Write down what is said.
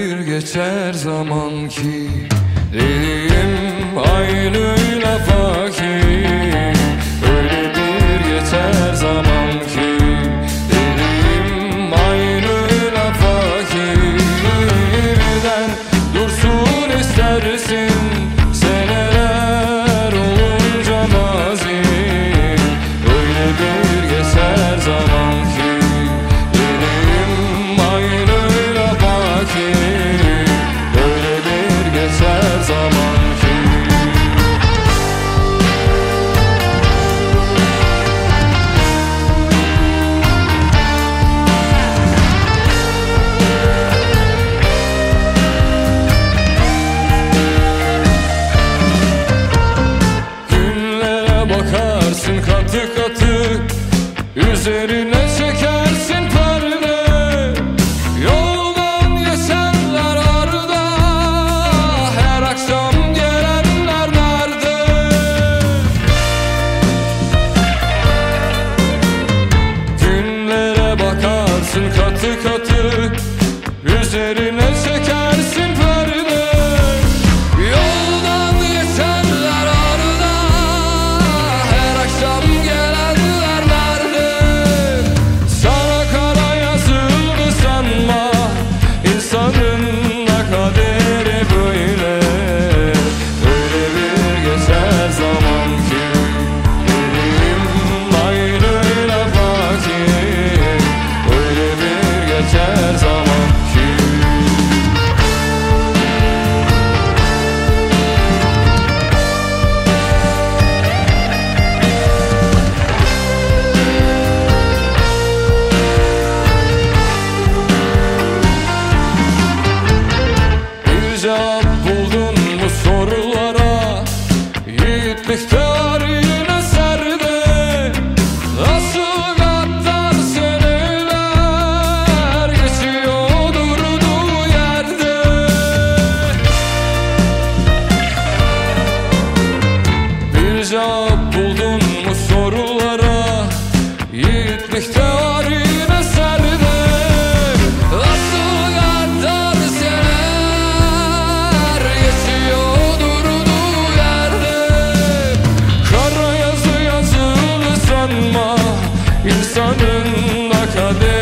Gelir geçer zaman ki Deliyim aynı lafa üzerine sökersin perde. Yoldan geçenler arda. Her akşam gelenler nerede? Günlere bakarsın katı katı. Üzerine sökersin cevap buldun mu sorulara. Yiğitlikte arın eserde Asıl kadar sener Yetiyor durduğu yerde. Kara yazı yazılı sanma. İnsanın da kaderi